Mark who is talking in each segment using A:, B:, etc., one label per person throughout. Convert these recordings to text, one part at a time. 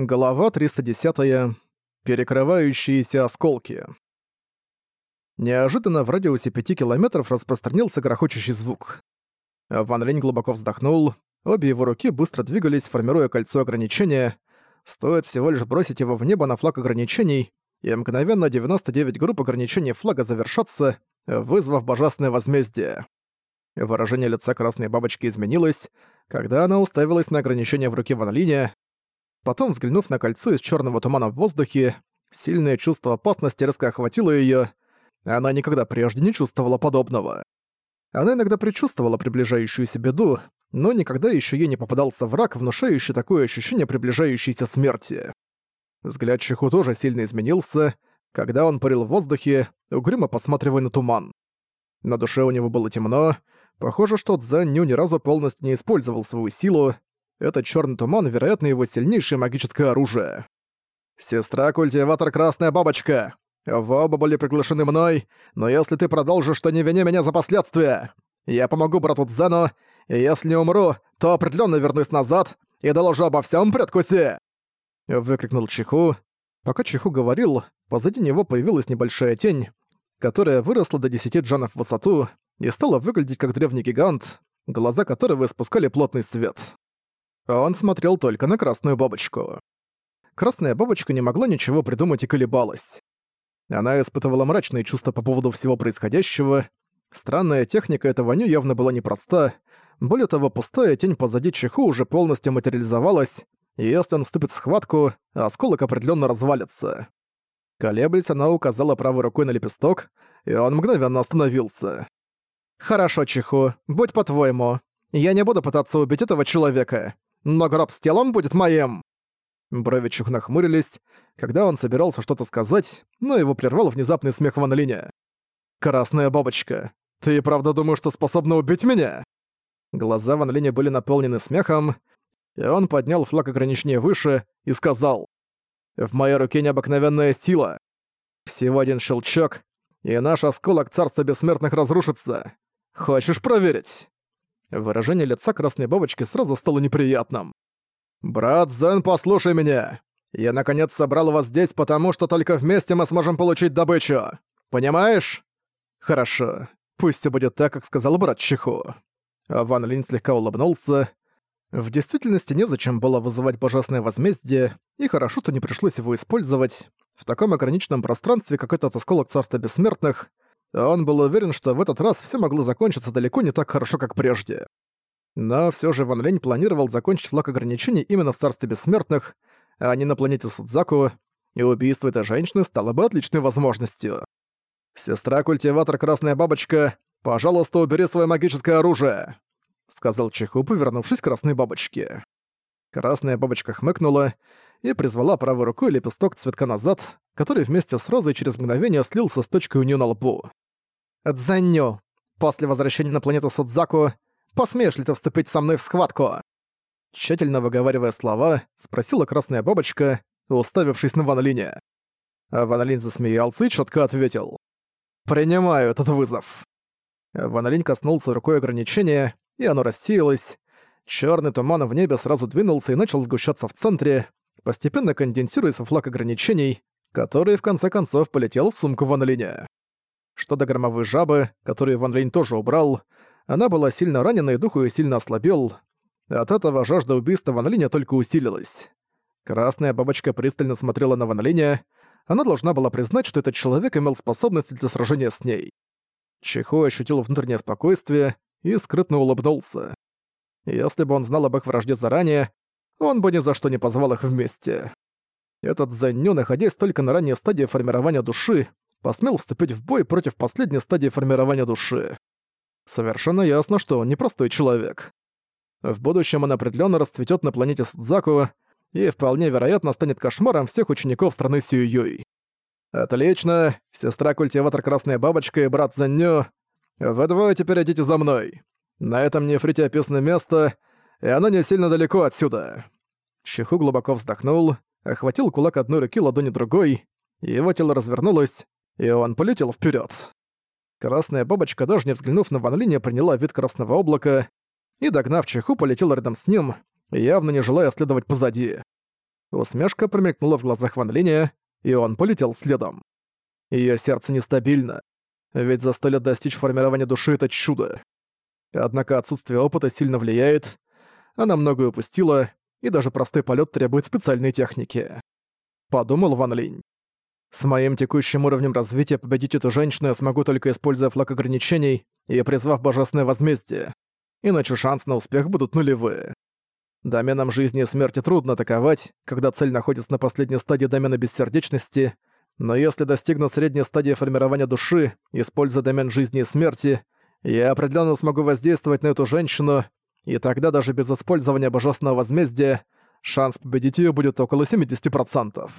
A: Глава 310. Перекрывающиеся осколки. Неожиданно в радиусе пяти километров распространился грохочущий звук. Ван Линь глубоко вздохнул, обе его руки быстро двигались, формируя кольцо ограничения. Стоит всего лишь бросить его в небо на флаг ограничений, и мгновенно 99 групп ограничений флага завершатся, вызвав божественное возмездие. Выражение лица красной бабочки изменилось, когда она уставилась на ограничение в руке Ван Линя, Потом, взглянув на кольцо из черного тумана в воздухе, сильное чувство опасности резко охватило ее. Она никогда прежде не чувствовала подобного. Она иногда предчувствовала приближающуюся беду, но никогда еще ей не попадался враг, внушающий такое ощущение приближающейся смерти. Взгляд Чиху тоже сильно изменился, когда он парил в воздухе, угрюмо посматривая на туман. На душе у него было темно, похоже, что Цзэнь ни разу полностью не использовал свою силу, этот черный туман, вероятно, его сильнейшее магическое оружие. «Сестра-культиватор Красная Бабочка! Вы оба были приглашены мной, но если ты продолжишь, то не вини меня за последствия. Я помогу брату Дзену, и если умру, то определенно вернусь назад и доложу обо всем предкусе!» Выкрикнул Чиху. Пока Чиху говорил, позади него появилась небольшая тень, которая выросла до 10 джанов в высоту и стала выглядеть как древний гигант, глаза которого испускали плотный свет. Он смотрел только на красную бабочку. Красная бабочка не могла ничего придумать и колебалась. Она испытывала мрачные чувства по поводу всего происходящего. Странная техника этого ню явно была непроста. Более того, пустая тень позади Чиху уже полностью материализовалась, и если он вступит в схватку, осколок определенно развалится. Колеблясь, она указала правой рукой на лепесток, и он мгновенно остановился. «Хорошо, Чиху, будь по-твоему. Я не буду пытаться убить этого человека но гроб с телом будет моим!» Брови Чух нахмурились, когда он собирался что-то сказать, но его прервал внезапный смех Ван Линя. «Красная бабочка, ты правда думаешь, что способна убить меня?» Глаза Ван Линя были наполнены смехом, и он поднял флаг ограничения выше и сказал «В моей руке необыкновенная сила. Всего один щелчок, и наш осколок Царства Бессмертных разрушится. Хочешь проверить?» Выражение лица красной бабочки сразу стало неприятным. «Брат Зен, послушай меня! Я наконец собрал вас здесь, потому что только вместе мы сможем получить добычу. Понимаешь?» «Хорошо. Пусть все будет так, как сказал брат Чиху». Ван Линь слегка улыбнулся. В действительности незачем было вызывать божественное возмездие, и хорошо, что не пришлось его использовать. В таком ограниченном пространстве, как этот осколок Царства Бессмертных, он был уверен, что в этот раз все могло закончиться далеко не так хорошо, как прежде. Но все же Ван Лень планировал закончить флаг ограничений именно в Царстве Бессмертных, а не на планете Судзаку, и убийство этой женщины стало бы отличной возможностью. «Сестра-культиватор Красная Бабочка, пожалуйста, убери свое магическое оружие!» — сказал Чиху, повернувшись к Красной Бабочке. Красная Бабочка хмыкнула и призвала правой рукой лепесток цветка назад, который вместе с розой через мгновение слился с точкой у неё на лбу. «Дзанью, после возвращения на планету Судзаку, посмеешь ли ты вступить со мной в схватку?» Тщательно выговаривая слова, спросила красная бабочка, уставившись на Ван Линя. А Ван засмеялся и чётко ответил. «Принимаю этот вызов». Ван коснулся рукой ограничения, и оно рассеялось. Чёрный туман в небе сразу двинулся и начал сгущаться в центре, постепенно конденсируясь во флаг ограничений, который в конце концов полетел в сумку Ван Линя. Что до громовой жабы, которую Ван Линь тоже убрал, она была сильно ранена и дух её сильно ослабел. От этого жажда убийства Ван Линя только усилилась. Красная бабочка пристально смотрела на Ван Линя. Она должна была признать, что этот человек имел способность для сражения с ней. Чихо ощутил внутреннее спокойствие и скрытно улыбнулся. Если бы он знал об их вражде заранее, он бы ни за что не позвал их вместе. Этот Заню, находясь только на ранней стадии формирования души, посмел вступить в бой против последней стадии формирования души. Совершенно ясно, что он непростой человек. В будущем он определенно расцветет на планете Судзаку и вполне вероятно станет кошмаром всех учеников страны Сююй. «Отлично, сестра-культиватор Красная Бабочка и брат Заню, вы двое теперь идите за мной. На этом нефрите описано место, и оно не сильно далеко отсюда». Чиху глубоко вздохнул, охватил кулак одной руки, ладони другой, его тело развернулось, и он полетел вперед. Красная бабочка, даже не взглянув на Ван Линя, приняла вид красного облака и, догнав Чеху, полетела рядом с ним, явно не желая следовать позади. Усмешка промелькнула в глазах Ван Линя, и он полетел следом. Её сердце нестабильно, ведь за сто лет достичь формирования души — это чудо. Однако отсутствие опыта сильно влияет, она многое упустила, и даже простой полет требует специальной техники. Подумал Ван Линь. С моим текущим уровнем развития победить эту женщину я смогу только используя флаг ограничений и призвав божественное возмездие. Иначе шанс на успех будут нулевые. Доменам жизни и смерти трудно атаковать, когда цель находится на последней стадии домена бессердечности, но если достигну средней стадии формирования души, используя домен жизни и смерти, я определенно смогу воздействовать на эту женщину, и тогда даже без использования божественного возмездия шанс победить ее будет около 70%.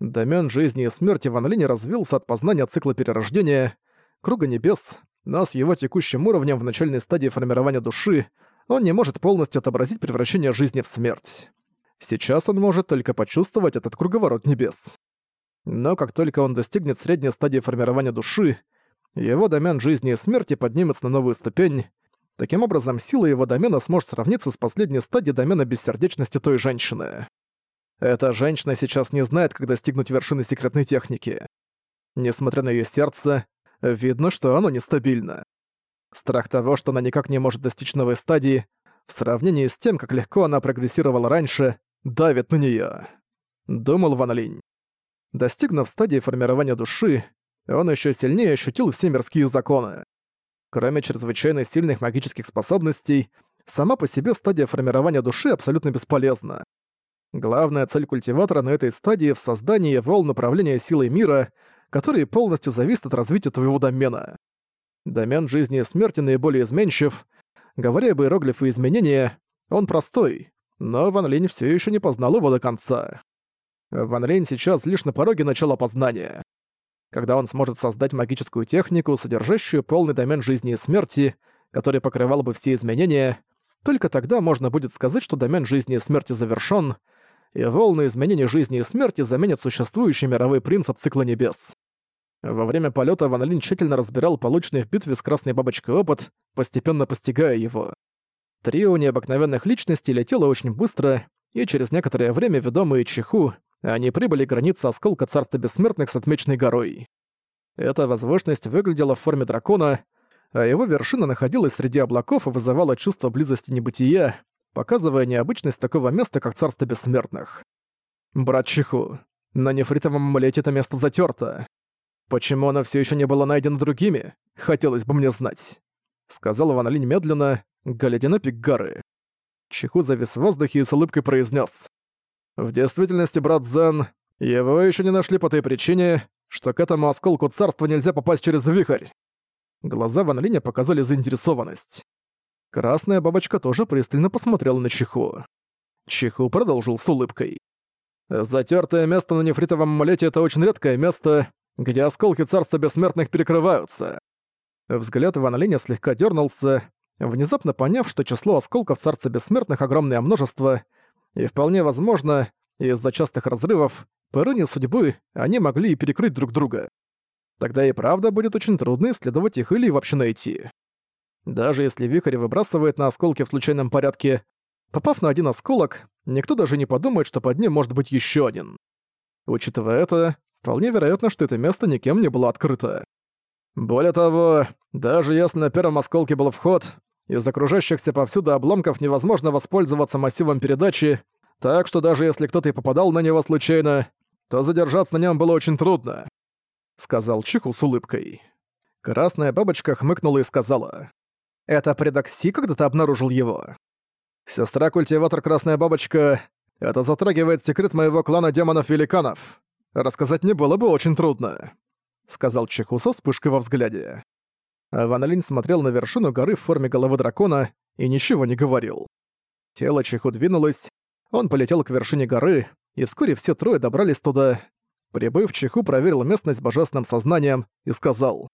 A: Домен жизни и смерти Ван Линь развился от познания цикла перерождения, круга небес, но с его текущим уровнем в начальной стадии формирования души он не может полностью отобразить превращение жизни в смерть. Сейчас он может только почувствовать этот круговорот небес. Но как только он достигнет средней стадии формирования души, его домен жизни и смерти поднимется на новую ступень. Таким образом, сила его домена сможет сравниться с последней стадией домена бессердечности той женщины. Эта женщина сейчас не знает, как достигнуть вершины секретной техники. Несмотря на ее сердце, видно, что оно нестабильно. Страх того, что она никак не может достичь новой стадии, в сравнении с тем, как легко она прогрессировала раньше, давит на неё. Думал Ван Линь. Достигнув стадии формирования души, он еще сильнее ощутил все мирские законы. Кроме чрезвычайно сильных магических способностей, сама по себе стадия формирования души абсолютно бесполезна. Главная цель культиватора на этой стадии в создании волн управления силой мира, которые полностью зависят от развития твоего домена. Домен жизни и смерти наиболее изменчив. Говоря об иероглифы изменения, он простой, но Ван Линь все еще не познал его до конца. Ван Линь сейчас лишь на пороге начала познания. Когда он сможет создать магическую технику, содержащую полный домен жизни и смерти, который покрывал бы все изменения, только тогда можно будет сказать, что домен жизни и смерти завершён, и волны изменений жизни и смерти заменят существующий мировой принцип цикла небес. Во время полета Ван Линь тщательно разбирал полученный в битве с Красной Бабочкой опыт, постепенно постигая его. Трио необыкновенных личностей летело очень быстро, и через некоторое время ведомые Чиху они прибыли к границе осколка Царства Бессмертных с отмеченной горой. Эта возвышенность выглядела в форме дракона, а его вершина находилась среди облаков и вызывала чувство близости небытия, показывая необычность такого места, как Царство Бессмертных. «Брат Чиху, на нефритовом амулете это место затерто. Почему оно все еще не было найдено другими? Хотелось бы мне знать», — сказал Ван Линь медленно, глядя на пик горы. Чиху завис в воздухе и с улыбкой произнес: в действительности, брат Зен, его еще не нашли по той причине, что к этому осколку царства нельзя попасть через вихрь. Глаза Ван Линя показали заинтересованность. Красная бабочка тоже пристально посмотрела на Чиху. Чиху продолжил с улыбкой. Затертое место на нефритовом амулете — это очень редкое место, где осколки царства бессмертных перекрываются. Взгляд Ван Линя слегка дернулся, внезапно поняв, что число осколков царства бессмертных огромное множество — и вполне возможно, из-за частых разрывов, по иронии судьбы, они могли и перекрыть друг друга. Тогда и правда будет очень трудно исследовать их или вообще найти. Даже если вихрь выбрасывает на осколки в случайном порядке, попав на один осколок, никто даже не подумает, что под ним может быть еще один. Учитывая это, вполне вероятно, что это место никем не было открыто. Более того, даже если на первом осколке был вход, из окружающихся повсюду обломков невозможно воспользоваться массивом передачи, так что даже если кто-то и попадал на него случайно, то задержаться на нем было очень трудно», — сказал Чиху с улыбкой. Красная бабочка хмыкнула и сказала. «Это предок Си когда-то обнаружил его. Сестра-культиватор Красная Бабочка, это затрагивает секрет моего клана демонов-великанов. Рассказать не было бы очень трудно», — сказал Чиху со вспышкой во взгляде. Ван Линь смотрел на вершину горы в форме головы дракона и ничего не говорил. Тело Чиху двинулось, он полетел к вершине горы, и вскоре все трое добрались туда. Прибыв, Чиху проверил местность божественным сознанием и сказал.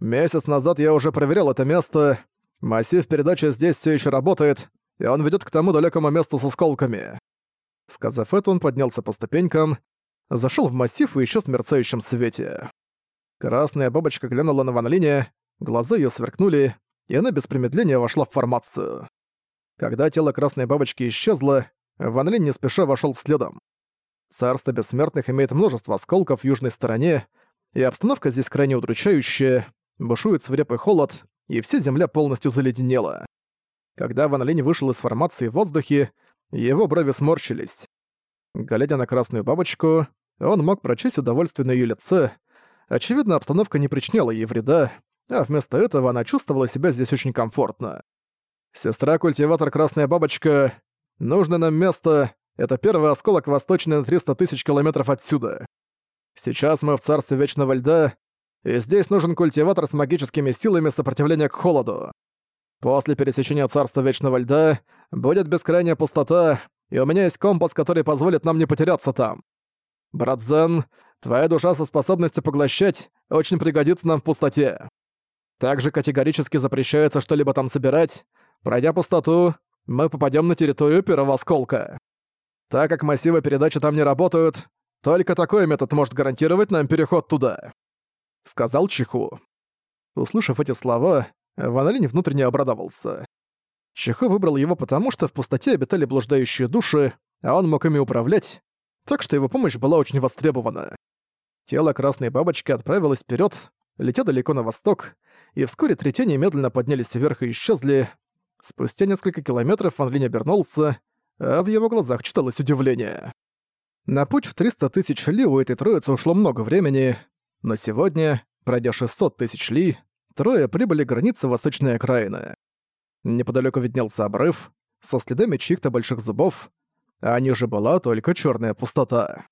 A: «Месяц назад я уже проверял это место. Массив передачи здесь все еще работает, и он ведет к тому далекому месту со сколками». Сказав это, он поднялся по ступенькам, зашел в массив и исчез в мерцающем свете. Красная бабочка глянула на Ван Линя, Глаза ее сверкнули, и она без промедления вошла в формацию. Когда тело красной бабочки исчезло, Ван Линь не спеша вошел следом. Царство Бессмертных имеет множество осколков в южной стороне, и обстановка здесь крайне удручающая, бушует свирепый холод, и вся земля полностью заледенела. Когда Ван Линь вышел из формации в воздухе, его брови сморщились. Глядя на красную бабочку, он мог прочесть удовольствие на её лице. Очевидно, обстановка не причиняла ей вреда, а вместо этого она чувствовала себя здесь очень комфортно. «Сестра-культиватор Красная Бабочка, нужно нам место, это первый осколок восточный на 300 тысяч километров отсюда. Сейчас мы в царстве Вечного Льда, и здесь нужен культиватор с магическими силами сопротивления к холоду. После пересечения царства Вечного Льда будет бескрайняя пустота, и у меня есть компас, который позволит нам не потеряться там. Брат Зен, твоя душа со способностью поглощать очень пригодится нам в пустоте. Также категорически запрещается что-либо там собирать. Пройдя пустоту, мы попадем на территорию первого осколка. Так как массивы передачи там не работают, только такой метод может гарантировать нам переход туда», — сказал Чиху. Услышав эти слова, Ван Линь внутренне обрадовался. Чиху выбрал его потому, что в пустоте обитали блуждающие души, а он мог ими управлять, так что его помощь была очень востребована. Тело красной бабочки отправилось вперед, летя далеко на восток, и вскоре три тени медленно поднялись вверх и исчезли. Спустя несколько километров Ван Линь обернулся, а в его глазах читалось удивление. На путь в 300 тысяч ли у этой троицы ушло много времени, но сегодня, пройдя 600 тысяч ли, трое прибыли к границе восточной окраины. Неподалеку виднелся обрыв, со следами чьих-то больших зубов, а ниже была только черная пустота.